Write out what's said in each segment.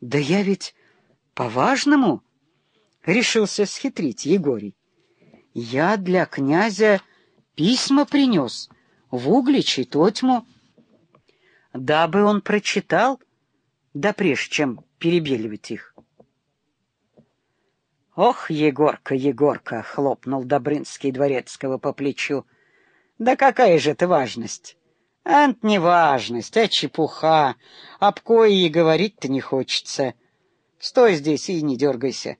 Да я ведь по-важному решился схитрить Егорий. Я для князя письма принес в Углич и Тотьму, дабы он прочитал, да прежде чем перебеливать их. «Ох, Егорка, Егорка!» — хлопнул Добрынский дворецкого по плечу. «Да какая же это важность!» «Ант не важность, а чепуха. Об кое и говорить-то не хочется. Стой здесь и не дергайся.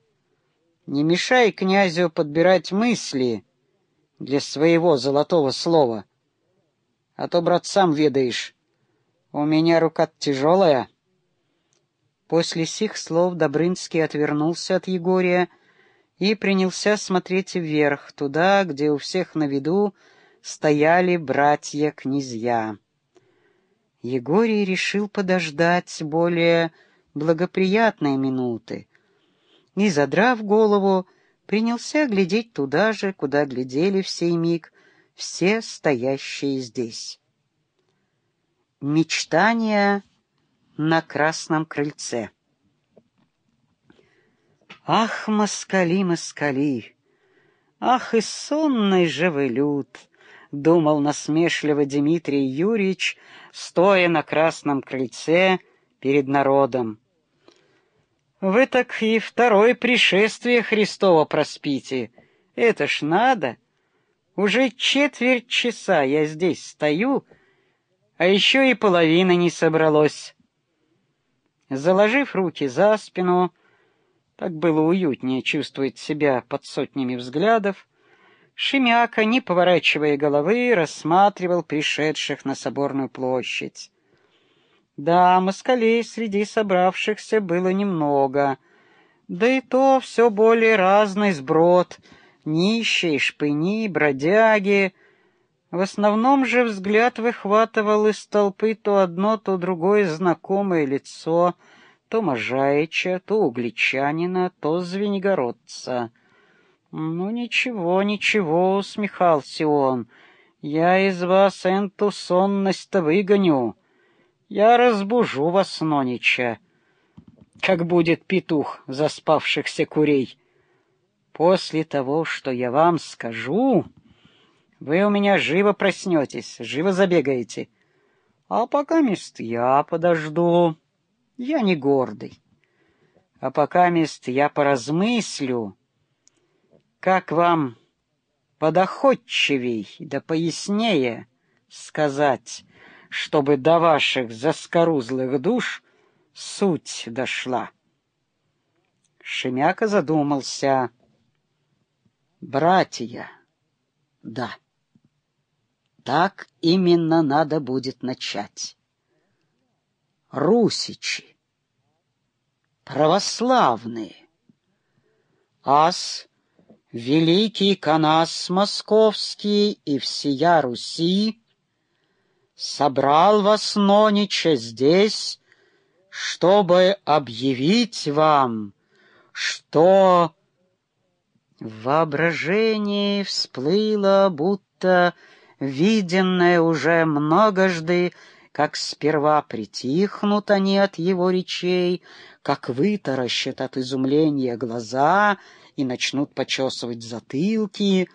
Не мешай князю подбирать мысли для своего золотого слова. А то, брат, сам ведаешь, у меня рука тяжелая». После сих слов Добрынский отвернулся от Егория и принялся смотреть вверх, туда, где у всех на виду стояли братья-князья. Егорий решил подождать более благоприятные минуты и, задрав голову, принялся глядеть туда же, куда глядели в сей миг все стоящие здесь. Мечтания на красном крыльце. Ах, москали, москали! Ах, и сонный же вы люд! — думал насмешливо Дмитрий Юрьевич, стоя на красном крыльце перед народом. «Вы так и второе пришествие Христова проспите. Это ж надо! Уже четверть часа я здесь стою, а еще и половина не собралось». Заложив руки за спину, — так было уютнее чувствовать себя под сотнями взглядов. Шемяка, не поворачивая головы, рассматривал пришедших на соборную площадь. Да, москалей среди собравшихся было немного, да и то все более разный сброд, нищие, шпыни, бродяги. В основном же взгляд выхватывал из толпы то одно, то другое знакомое лицо — то Можаича, то Угличанина, то Звенигородца. «Ну, ничего, ничего», — усмехался он, — «я из вас энту сонность-то выгоню. Я разбужу вас нонича, как будет петух заспавшихся курей. После того, что я вам скажу, вы у меня живо проснетесь, живо забегаете. А пока мест я подожду». Я не гордый. А пока мест я поразмыслю, как вам подоходчивей да пояснее сказать, чтобы до ваших заскорузлых душ суть дошла. Шемяка задумался. Братья, да, так именно надо будет начать русичи, православные. Ас, великий канас московский и всея Руси, собрал вас нонича здесь, чтобы объявить вам, что в воображении всплыло, будто виденное уже многожды как сперва притихнут они от его речей, как вытаращат от изумления глаза и начнут почесывать затылки,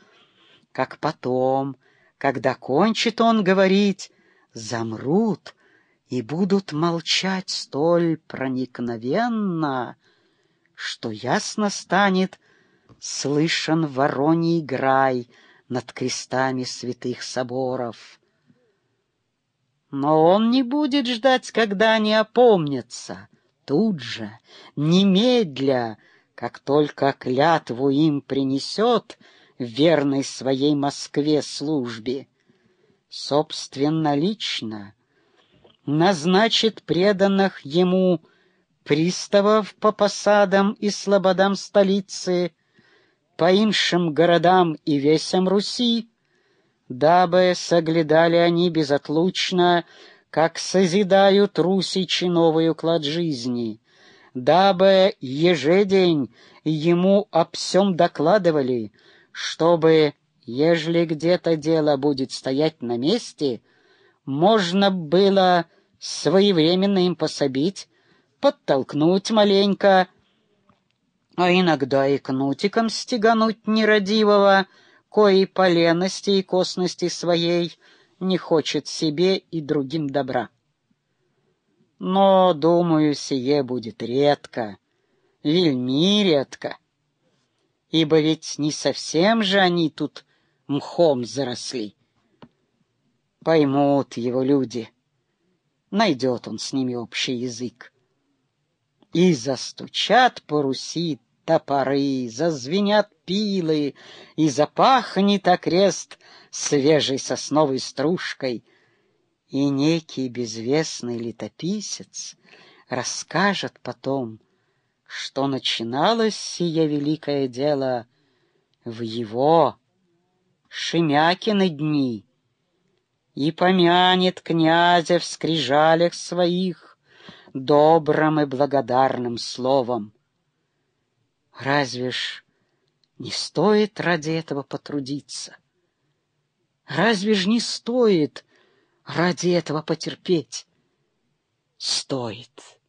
как потом, когда кончит он говорить, замрут и будут молчать столь проникновенно, что ясно станет слышен вороний грай над крестами святых соборов. Но он не будет ждать, когда они опомнятся. Тут же, немедля, как только клятву им принесет верной своей Москве службе, собственно лично назначит преданных ему приставов по посадам и слободам столицы, по иншим городам и весям Руси, дабы соглядали они безотлучно, как созидают русичи новый уклад жизни, дабы ежедень ему об всем докладывали, чтобы, ежели где-то дело будет стоять на месте, можно было своевременно им пособить, подтолкнуть маленько, а иногда и кнутиком стегануть нерадивого, коей по лености и косности своей не хочет себе и другим добра. Но, думаю, сие будет редко, вельми редко, ибо ведь не совсем же они тут мхом заросли. Поймут его люди, найдет он с ними общий язык. И застучат по Руси топоры, зазвенят пилы, и запахнет окрест свежей сосновой стружкой, и некий безвестный летописец расскажет потом, что начиналось сие великое дело в его, Шемякины дни, и помянет князя в скрижалях своих добрым и благодарным словом. Разве ж не стоит ради этого потрудиться? Разве ж не стоит ради этого потерпеть? Стоит.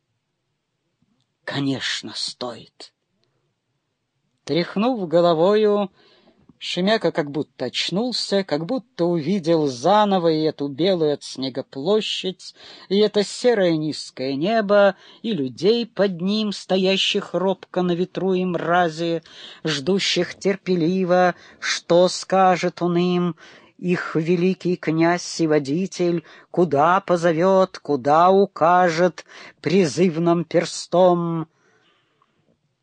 Конечно, стоит. Тряхнув головою, Шемяка как будто очнулся, как будто увидел заново и эту белую от снега площадь, и это серое низкое небо, и людей под ним, стоящих робко на ветру и мразе, ждущих терпеливо, что скажет он им, их великий князь и водитель, куда позовет, куда укажет призывным перстом.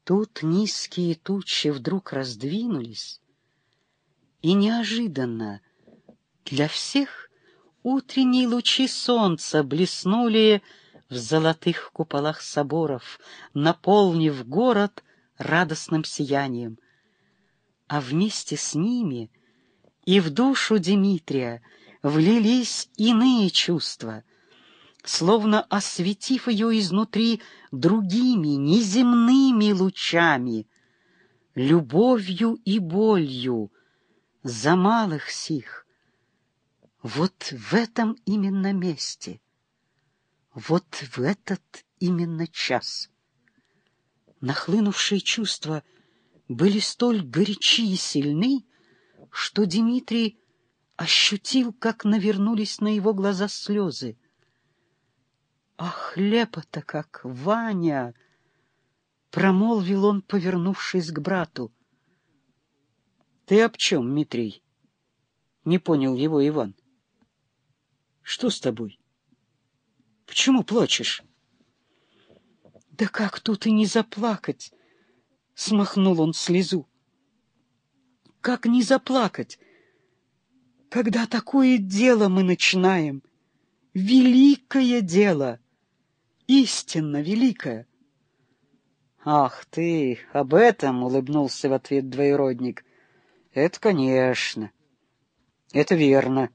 Тут низкие тучи вдруг раздвинулись, и неожиданно для всех утренние лучи солнца блеснули в золотых куполах соборов, наполнив город радостным сиянием. А вместе с ними и в душу Дмитрия влились иные чувства, словно осветив ее изнутри другими неземными лучами, любовью и болью, за малых сих. Вот в этом именно месте, вот в этот именно час. Нахлынувшие чувства были столь горячи и сильны, что Дмитрий ощутил, как навернулись на его глаза слезы. «Ах, лепо-то как, Ваня!» — промолвил он, повернувшись к брату. Ты об чем, Митрий? Не понял его Иван. Что с тобой? Почему плачешь? Да как тут и не заплакать? Смахнул он слезу. Как не заплакать, когда такое дело мы начинаем? Великое дело, истинно великое. Ах ты, об этом улыбнулся в ответ двоюродник. Это, конечно. Это верно.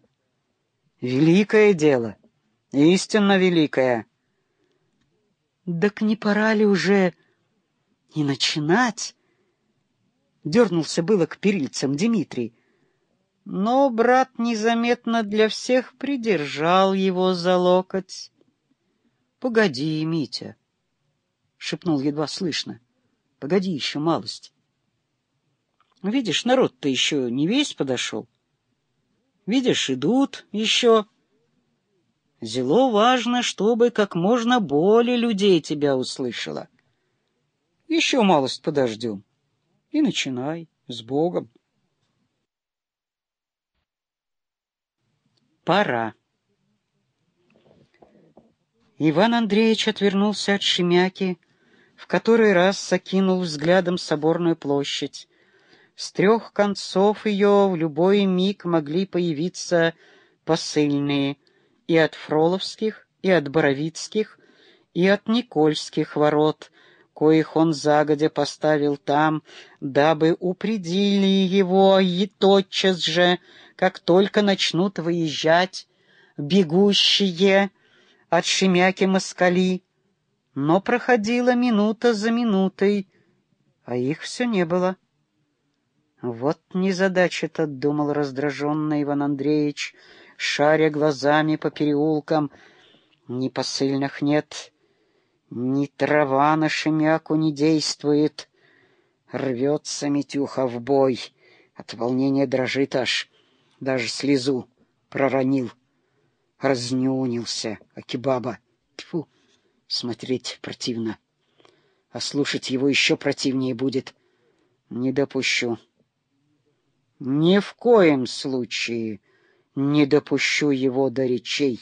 Великое дело. Истинно великое. Так не пора ли уже и начинать? Дернулся было к перильцам Дмитрий. Но брат незаметно для всех придержал его за локоть. — Погоди, Митя, — шепнул едва слышно. — Погоди еще малость. Видишь, народ-то еще не весь подошел. Видишь, идут еще. Зело важно, чтобы как можно более людей тебя услышало. Еще малость подождем. И начинай с Богом. Пора. Иван Андреевич отвернулся от Шемяки, в который раз окинул взглядом соборную площадь, с трех концов ее в любой миг могли появиться посыльные и от Фроловских, и от Боровицких, и от Никольских ворот, коих он загодя поставил там, дабы упредили его и тотчас же, как только начнут выезжать, бегущие от Шемяки москали. Но проходила минута за минутой, а их все не было. Вот незадача-то, — думал раздраженный Иван Андреевич, шаря глазами по переулкам. Ни посыльных нет, Ни трава на шемяку не действует. Рвется Митюха в бой. От волнения дрожит аж. Даже слезу проронил. Разнюнился Акибаба. Тьфу, смотреть противно. А слушать его еще противнее будет. Не допущу. Ни в коем случае не допущу его до речей.